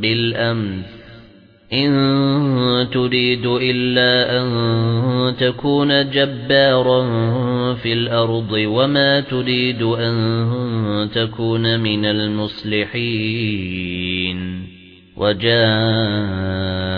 بالأمس. إن تريد إلا أن تكون جبارا في الأرض وما تريد أن تكون من المصلحين. وجاء